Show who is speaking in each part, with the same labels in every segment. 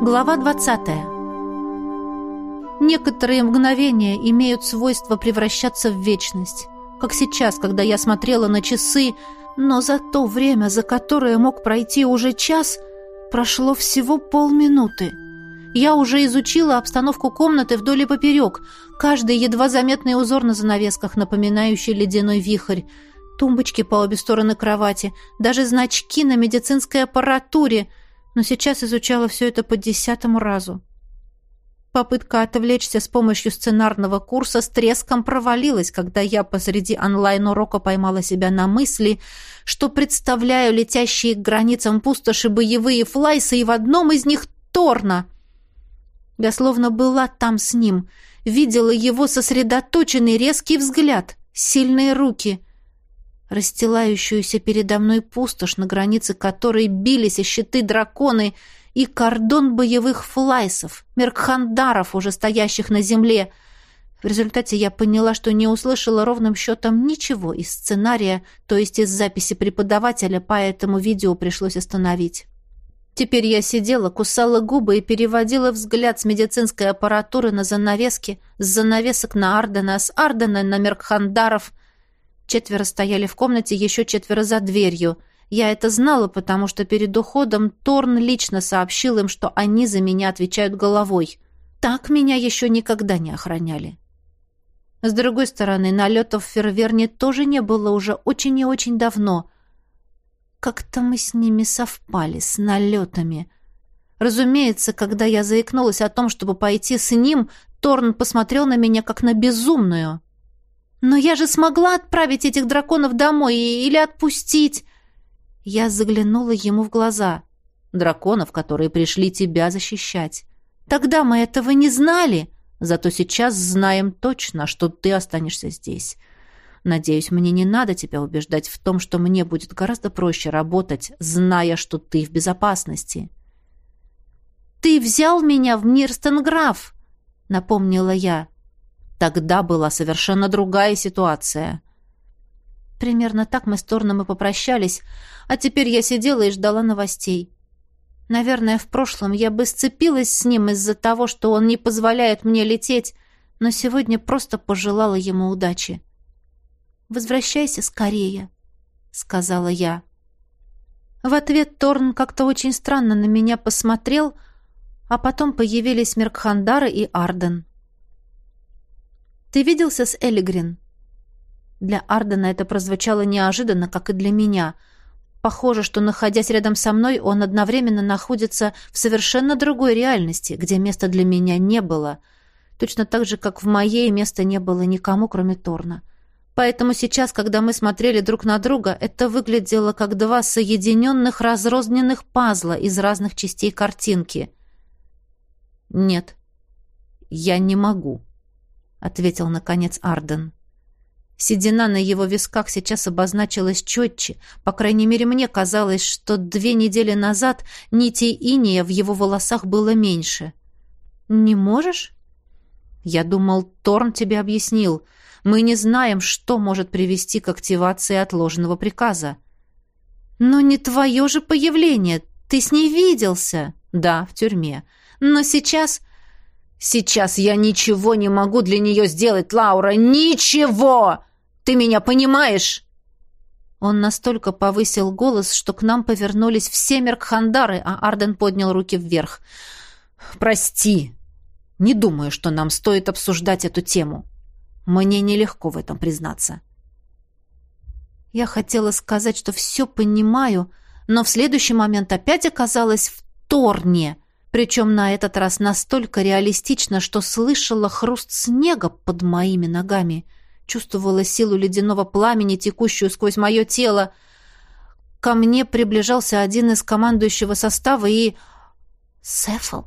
Speaker 1: Глава 20. Некоторые мгновения имеют свойство превращаться в вечность, как сейчас, когда я смотрела на часы, но за то время, за которое мог пройти уже час, прошло всего полминуты. Я уже изучила обстановку комнаты вдоль и поперек, каждый едва заметный узор на занавесках, напоминающий ледяной вихрь, тумбочки по обе стороны кровати, даже значки на медицинской аппаратуре, но сейчас изучала все это по десятому разу. Попытка отвлечься с помощью сценарного курса с треском провалилась, когда я посреди онлайн-урока поймала себя на мысли, что представляю летящие к границам пустоши боевые флайсы, и в одном из них Торна. Я словно была там с ним, видела его сосредоточенный резкий взгляд, сильные руки — расстилающуюся передо мной пустошь, на границе которой бились и щиты драконы, и кордон боевых флайсов, меркхандаров, уже стоящих на земле. В результате я поняла, что не услышала ровным счетом ничего из сценария, то есть из записи преподавателя, поэтому видео пришлось остановить. Теперь я сидела, кусала губы и переводила взгляд с медицинской аппаратуры на занавески, с занавесок на Ардена, с Ардена на Меркхандаров, Четверо стояли в комнате, еще четверо за дверью. Я это знала, потому что перед уходом Торн лично сообщил им, что они за меня отвечают головой. Так меня еще никогда не охраняли. С другой стороны, налетов в Ферверне тоже не было уже очень и очень давно. Как-то мы с ними совпали, с налетами. Разумеется, когда я заикнулась о том, чтобы пойти с ним, Торн посмотрел на меня как на безумную. «Но я же смогла отправить этих драконов домой или отпустить!» Я заглянула ему в глаза. «Драконов, которые пришли тебя защищать. Тогда мы этого не знали, зато сейчас знаем точно, что ты останешься здесь. Надеюсь, мне не надо тебя убеждать в том, что мне будет гораздо проще работать, зная, что ты в безопасности». «Ты взял меня в Мирстенграф!» — напомнила я. Тогда была совершенно другая ситуация. Примерно так мы с Торном и попрощались, а теперь я сидела и ждала новостей. Наверное, в прошлом я бы сцепилась с ним из-за того, что он не позволяет мне лететь, но сегодня просто пожелала ему удачи. «Возвращайся скорее», — сказала я. В ответ Торн как-то очень странно на меня посмотрел, а потом появились Меркхандара и Арден. Ты виделся с Элигрин?» Для Ардена это прозвучало неожиданно, как и для меня. Похоже, что, находясь рядом со мной, он одновременно находится в совершенно другой реальности, где места для меня не было. Точно так же, как в моей места не было никому, кроме Торна. Поэтому сейчас, когда мы смотрели друг на друга, это выглядело как два соединенных разрозненных пазла из разных частей картинки. «Нет, я не могу», — ответил, наконец, Арден. Седина на его висках сейчас обозначилась четче. По крайней мере, мне казалось, что две недели назад нитей иния в его волосах было меньше. «Не можешь?» «Я думал, Торн тебе объяснил. Мы не знаем, что может привести к активации отложенного приказа». «Но не твое же появление. Ты с ней виделся?» «Да, в тюрьме. Но сейчас «Сейчас я ничего не могу для нее сделать, Лаура! Ничего! Ты меня понимаешь?» Он настолько повысил голос, что к нам повернулись все Меркхандары, а Арден поднял руки вверх. «Прости. Не думаю, что нам стоит обсуждать эту тему. Мне нелегко в этом признаться». Я хотела сказать, что все понимаю, но в следующий момент опять оказалась в Торне — причем на этот раз настолько реалистично, что слышала хруст снега под моими ногами, чувствовала силу ледяного пламени, текущую сквозь мое тело. Ко мне приближался один из командующего состава и... Сефл.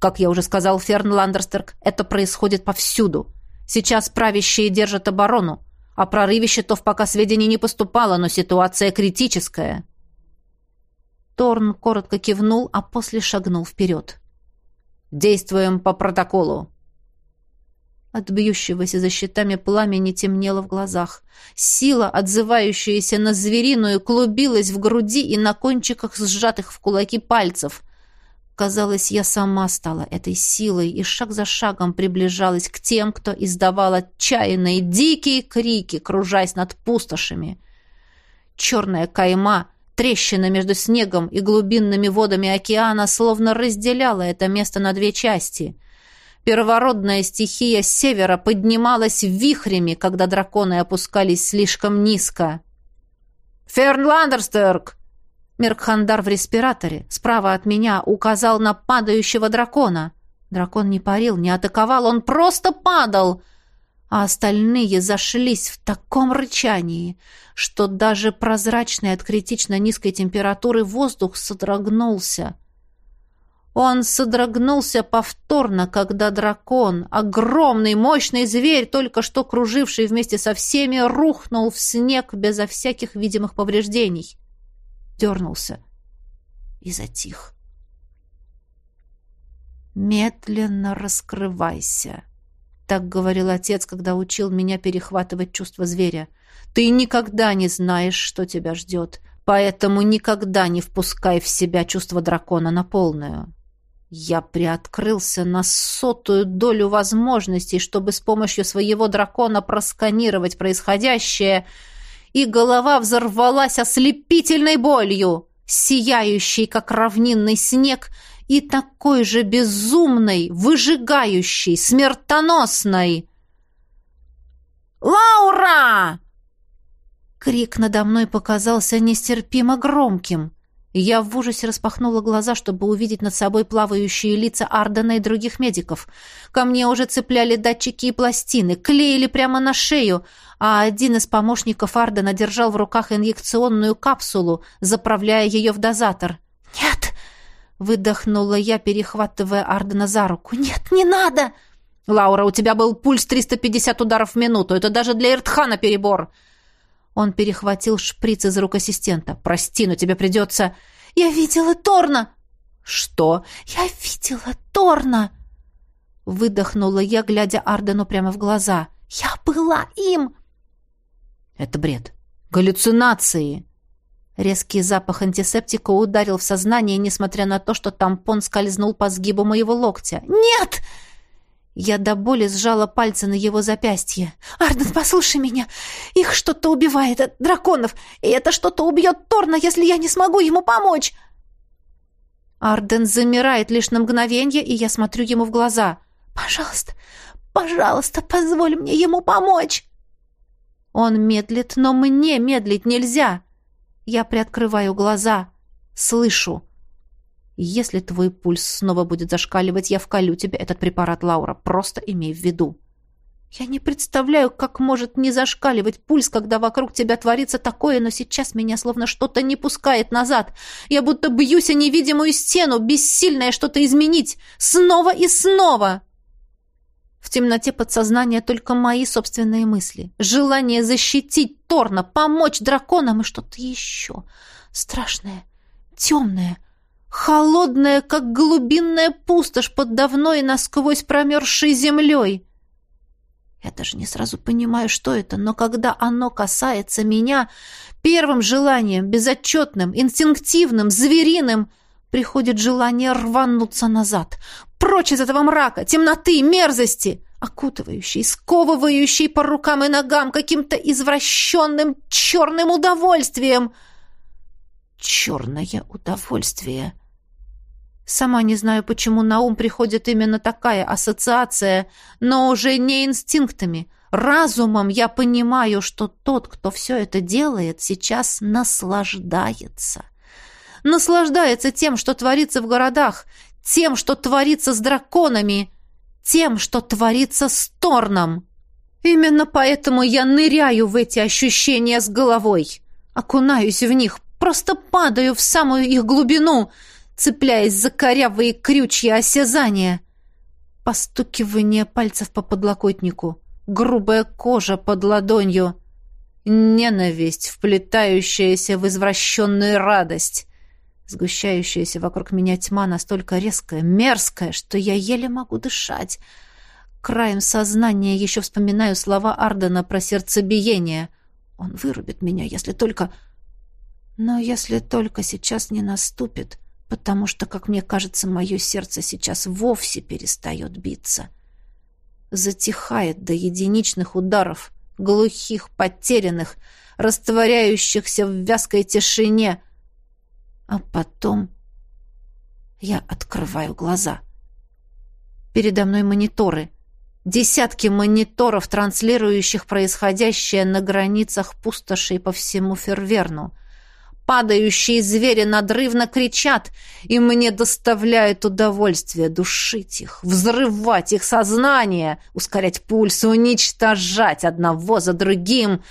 Speaker 1: Как я уже сказал, Ферн Ландерстерк, это происходит повсюду. Сейчас правящие держат оборону. О прорыве щитов пока сведений не поступало, но ситуация критическая. Торн коротко кивнул, а после шагнул вперед. «Действуем по протоколу!» От бьющегося за щитами пламени темнело в глазах. Сила, отзывающаяся на звериную, клубилась в груди и на кончиках сжатых в кулаки пальцев. Казалось, я сама стала этой силой и шаг за шагом приближалась к тем, кто издавал отчаянные дикие крики, кружась над пустошами. Черная кайма, трещина между снегом и глубинными водами океана словно разделяла это место на две части. Первородная стихия севера поднималась вихрями, когда драконы опускались слишком низко. «Ферн Ландерстерк!» Меркхандар в респираторе, справа от меня, указал на падающего дракона. Дракон не парил, не атаковал, он просто падал. А остальные зашлись в таком рычании, что даже прозрачный от критично низкой температуры воздух содрогнулся. Он содрогнулся повторно, когда дракон, огромный, мощный зверь, только что круживший вместе со всеми, рухнул в снег безо всяких видимых повреждений дернулся и затих. «Медленно раскрывайся», — так говорил отец, когда учил меня перехватывать чувство зверя. «Ты никогда не знаешь, что тебя ждет, поэтому никогда не впускай в себя чувство дракона на полную». Я приоткрылся на сотую долю возможностей, чтобы с помощью своего дракона просканировать происходящее — и голова взорвалась ослепительной болью, сияющей, как равнинный снег, и такой же безумной, выжигающей, смертоносной. «Лаура!» Крик надо мной показался нестерпимо громким. Я в ужасе распахнула глаза, чтобы увидеть над собой плавающие лица Ардена и других медиков. Ко мне уже цепляли датчики и пластины, клеили прямо на шею, а один из помощников Ардена держал в руках инъекционную капсулу, заправляя ее в дозатор. «Нет!» — выдохнула я, перехватывая Ардена за руку. «Нет, не надо!» «Лаура, у тебя был пульс 350 ударов в минуту. Это даже для Иртхана перебор!» Он перехватил шприц из рук ассистента. «Прости, но тебе придется...» «Я видела Торна!» «Что?» «Я видела Торна!» Выдохнула я, глядя Ардену прямо в глаза. «Я была им!» «Это бред! Галлюцинации!» Резкий запах антисептика ударил в сознание, несмотря на то, что тампон скользнул по сгибу моего локтя. «Нет!» Я до боли сжала пальцы на его запястье. «Арден, послушай меня! Их что-то убивает, от драконов, и это что-то убьет Торна, если я не смогу ему помочь!» Арден замирает лишь на мгновенье, и я смотрю ему в глаза. «Пожалуйста, пожалуйста, позволь мне ему помочь!» Он медлит, но мне медлить нельзя. Я приоткрываю глаза, слышу. Если твой пульс снова будет зашкаливать, я вколю тебе этот препарат, Лаура. Просто имей в виду. Я не представляю, как может не зашкаливать пульс, когда вокруг тебя творится такое, но сейчас меня словно что-то не пускает назад. Я будто бьюсь о невидимую стену, бессильная что-то изменить. Снова и снова. В темноте подсознания только мои собственные мысли. Желание защитить Торна, помочь драконам и что-то еще. Страшное, темное, холодная, как глубинная пустошь под давно и насквозь промерзшей землей. Я даже не сразу понимаю, что это, но когда оно касается меня, первым желанием, безотчетным, инстинктивным, звериным, приходит желание рвануться назад, прочь из этого мрака, темноты, мерзости, окутывающей, сковывающей по рукам и ногам каким-то извращенным черным удовольствием. Черное удовольствие — Сама не знаю, почему на ум приходит именно такая ассоциация, но уже не инстинктами. Разумом я понимаю, что тот, кто все это делает, сейчас наслаждается. Наслаждается тем, что творится в городах, тем, что творится с драконами, тем, что творится с Торном. Именно поэтому я ныряю в эти ощущения с головой, окунаюсь в них, просто падаю в самую их глубину — цепляясь за корявые крючья осязания. Постукивание пальцев по подлокотнику, грубая кожа под ладонью, ненависть, вплетающаяся в извращенную радость. Сгущающаяся вокруг меня тьма настолько резкая, мерзкая, что я еле могу дышать. Краем сознания еще вспоминаю слова Ардена про сердцебиение. Он вырубит меня, если только... Но если только сейчас не наступит потому что, как мне кажется, мое сердце сейчас вовсе перестает биться. Затихает до единичных ударов, глухих, потерянных, растворяющихся в вязкой тишине. А потом я открываю глаза. Передо мной мониторы. Десятки мониторов, транслирующих происходящее на границах пустошей по всему Ферверну — Падающие звери надрывно кричат, и мне доставляет удовольствие душить их, взрывать их сознание, ускорять пульс, уничтожать одного за другим,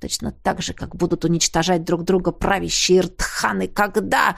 Speaker 1: точно так же, как будут уничтожать друг друга правящие ртханы, когда...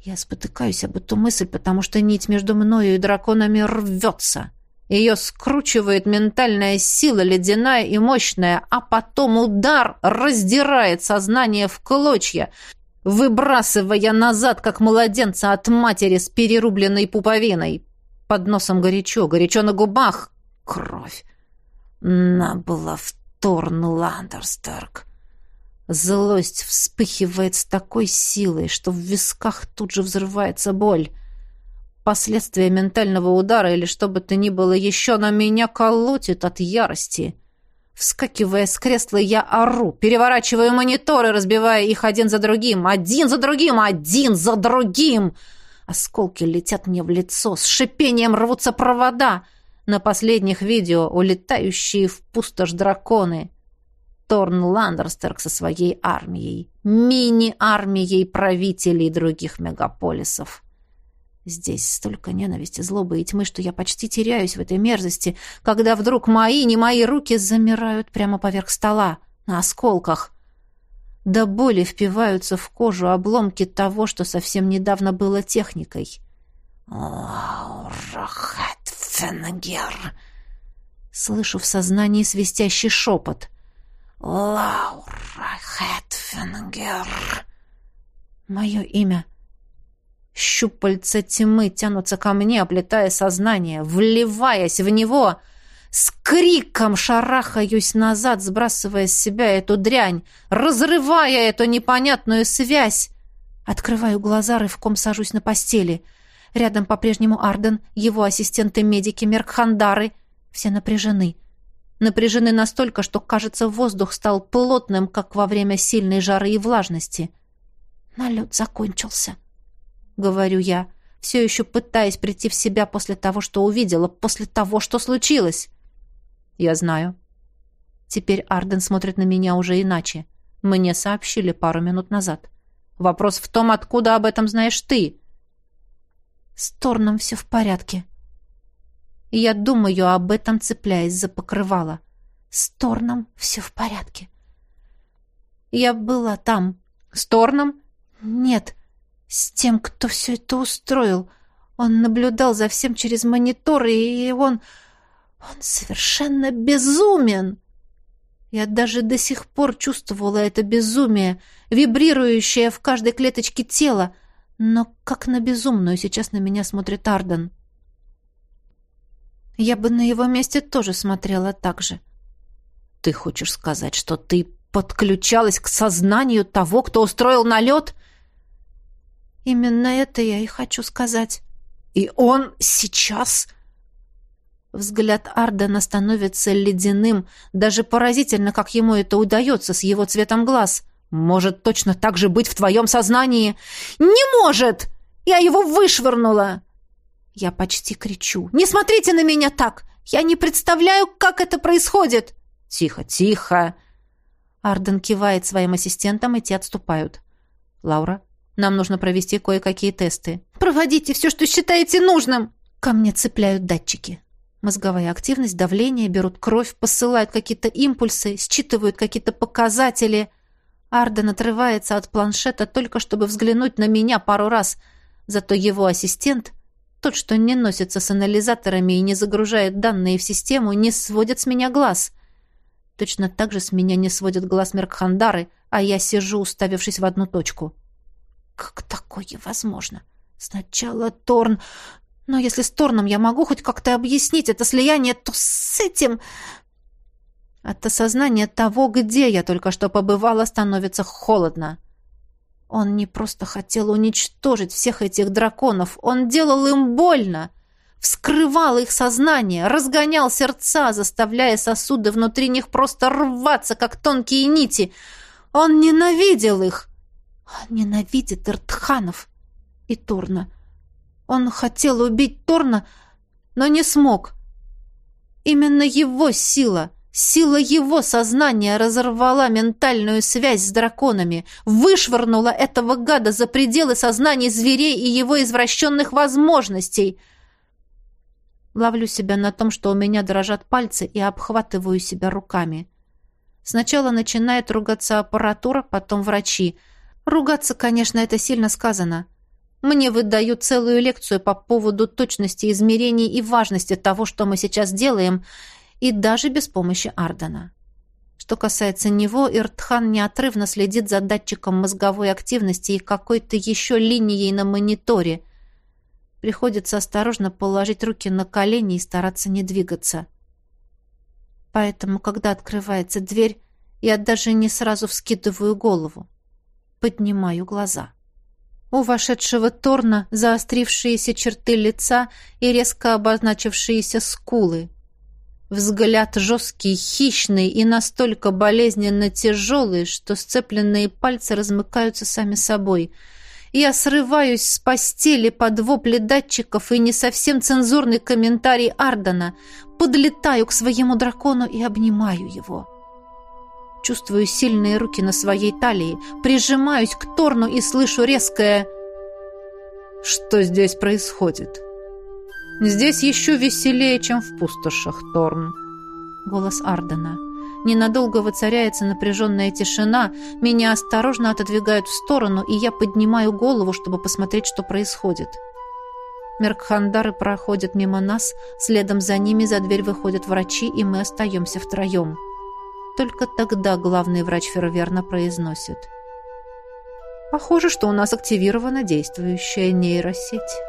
Speaker 1: Я спотыкаюсь об эту мысль, потому что нить между мною и драконами рвется. Ее скручивает ментальная сила, ледяная и мощная, а потом удар раздирает сознание в клочья, выбрасывая назад, как младенца от матери с перерубленной пуповиной. Под носом горячо, горячо на губах. Кровь. Набыла в Торн Ландерстерк. Злость вспыхивает с такой силой, что в висках тут же взрывается боль последствия ментального удара или что бы то ни было еще, на меня колотит от ярости. Вскакивая с кресла, я ору, переворачиваю мониторы, разбивая их один за другим, один за другим, один за другим. Осколки летят мне в лицо, с шипением рвутся провода. На последних видео улетающие в пустошь драконы. Торн Ландерстерк со своей армией, мини-армией правителей других мегаполисов. Здесь столько ненависти, злобы и тьмы, что я почти теряюсь в этой мерзости, когда вдруг мои, не мои руки замирают прямо поверх стола, на осколках. До боли впиваются в кожу обломки того, что совсем недавно было техникой. «Лаура Хэтфенгер!» Слышу в сознании свистящий шепот. «Лаура Хэтфенгер!» Мое имя — Щупальца тьмы тянутся ко мне, оплетая сознание, вливаясь в него. С криком шарахаюсь назад, сбрасывая с себя эту дрянь, разрывая эту непонятную связь. Открываю глаза, рывком сажусь на постели. Рядом по-прежнему Арден, его ассистенты-медики, Меркхандары. Все напряжены. Напряжены настолько, что, кажется, воздух стал плотным, как во время сильной жары и влажности. Налет закончился. — говорю я, все еще пытаясь прийти в себя после того, что увидела, после того, что случилось. Я знаю. Теперь Арден смотрит на меня уже иначе. Мне сообщили пару минут назад. Вопрос в том, откуда об этом знаешь ты. С Торном все в порядке. Я думаю об этом, цепляясь за покрывало. С Торном все в порядке. Я была там. С Торном? Нет, с тем, кто все это устроил. Он наблюдал за всем через мониторы, и он... Он совершенно безумен. Я даже до сих пор чувствовала это безумие, вибрирующее в каждой клеточке тела, но как на безумную сейчас на меня смотрит Арден. Я бы на его месте тоже смотрела так же. Ты хочешь сказать, что ты подключалась к сознанию того, кто устроил налет? Именно это я и хочу сказать. И он сейчас... Взгляд Ардена становится ледяным, даже поразительно, как ему это удается с его цветом глаз. Может точно так же быть в твоем сознании? Не может! Я его вышвырнула! Я почти кричу. Не смотрите на меня так! Я не представляю, как это происходит! Тихо, тихо! Арден кивает своим ассистентам, и те отступают. Лаура, нам нужно провести кое-какие тесты. Проводите все, что считаете нужным. Ко мне цепляют датчики. Мозговая активность, давление, берут кровь, посылают какие-то импульсы, считывают какие-то показатели. Арден отрывается от планшета только чтобы взглянуть на меня пару раз. Зато его ассистент, тот, что не носится с анализаторами и не загружает данные в систему, не сводит с меня глаз. Точно так же с меня не сводит глаз Меркхандары, а я сижу, уставившись в одну точку. Как такое возможно? Сначала Торн... Но если с Торном я могу хоть как-то объяснить это слияние, то с этим... От осознания того, где я только что побывала, становится холодно. Он не просто хотел уничтожить всех этих драконов, он делал им больно, вскрывал их сознание, разгонял сердца, заставляя сосуды внутри них просто рваться, как тонкие нити. Он ненавидел их. Он ненавидит Иртханов и Торна. Он хотел убить Торна, но не смог. Именно его сила — Сила его сознания разорвала ментальную связь с драконами, вышвырнула этого гада за пределы сознаний зверей и его извращенных возможностей. Ловлю себя на том, что у меня дрожат пальцы и обхватываю себя руками. Сначала начинает ругаться аппаратура, потом врачи. Ругаться, конечно, это сильно сказано. Мне выдают целую лекцию по поводу точности измерений и важности того, что мы сейчас делаем, и даже без помощи Ардена. Что касается него, Иртхан неотрывно следит за датчиком мозговой активности и какой-то еще линией на мониторе. Приходится осторожно положить руки на колени и стараться не двигаться. Поэтому, когда открывается дверь, я даже не сразу вскидываю голову. Поднимаю глаза. У вошедшего Торна заострившиеся черты лица и резко обозначившиеся скулы — Взгляд жесткий, хищный и настолько болезненно тяжелый, что сцепленные пальцы размыкаются сами собой. Я срываюсь с постели под вопли датчиков и не совсем цензурный комментарий Ардена, подлетаю к своему дракону и обнимаю его. Чувствую сильные руки на своей талии, прижимаюсь к Торну и слышу резкое «Что здесь происходит?» Здесь еще веселее, чем в пустошах, Торн. Голос Ардена. Ненадолго воцаряется напряженная тишина, меня осторожно отодвигают в сторону, и я поднимаю голову, чтобы посмотреть, что происходит. Меркхандары проходят мимо нас, следом за ними за дверь выходят врачи, и мы остаемся втроем. Только тогда главный врач Ферверна произносит. «Похоже, что у нас активирована действующая нейросеть».